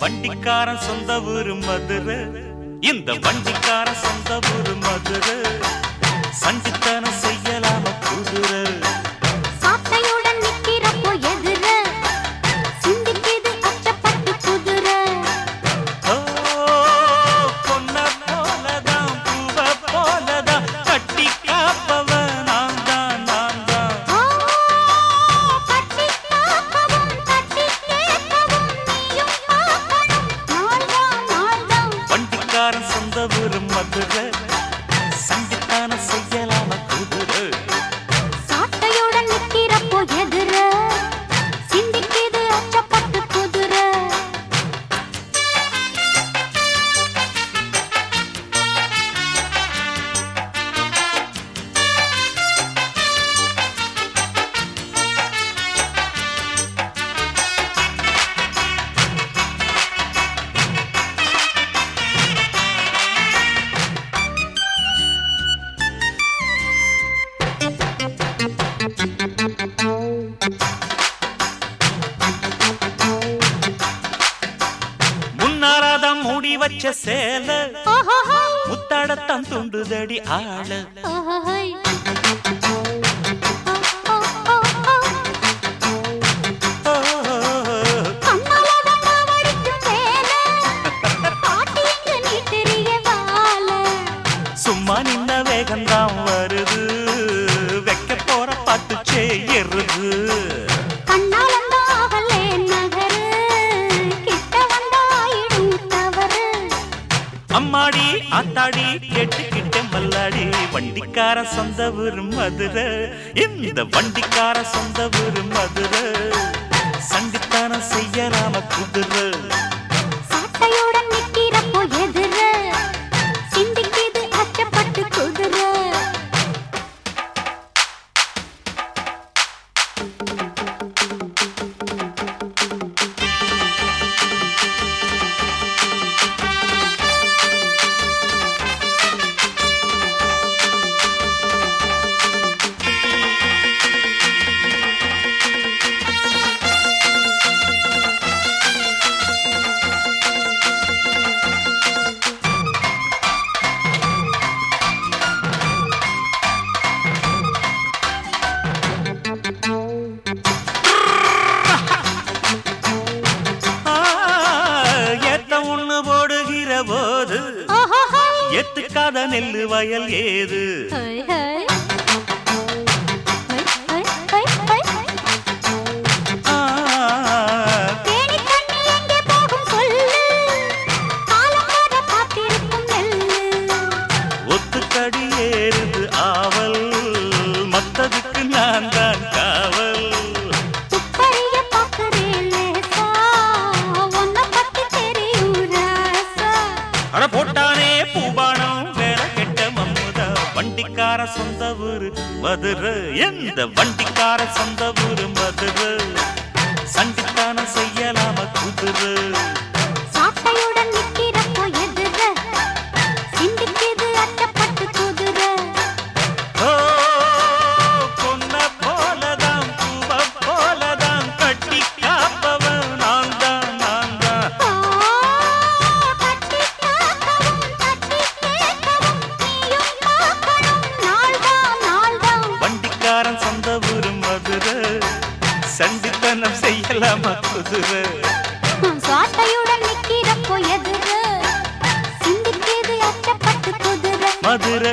வண்டிக்காரன் சொந்த ஊரு மதுரை. இந்த வண்டிக்காரன் சொந்த ஊரு சொந்த ஊரு மதுரை. முன்னாராதான் வச்ச சேல. முத்தாடத்தான் துண்டுதடி ஆள. சும்மா நின்ன வேகம்தான் வருது. வைக்க போற பாட்டு எருது ஆத்தாடி கேட்டுக்கிட்ட மல்லாடி வண்டிக்கார சொந்த ஊரு மதுரை. இந்த வண்டிக்கார சொந்த ஊரு மதுரை. சண்டித்தானம் செய்யலாம குதிரை. காலம் வர காத்திருக்கும் நெல்லு ஒத்துக்கடி ஏறுது ஆவல் மத்ததுக்கு நான் தான் காவல். அட வண்டிக்கார சொந்த ஊரு மதுரை. எந்த வண்டிக்கார சொந்த ஊரு மதுரை? சண்டிக்கார குதிரை சாட்டையுடன் நிக்கிறப்போ எதிர சிந்திக்குது அச்சப்பட்டு குதிரை மதுரை.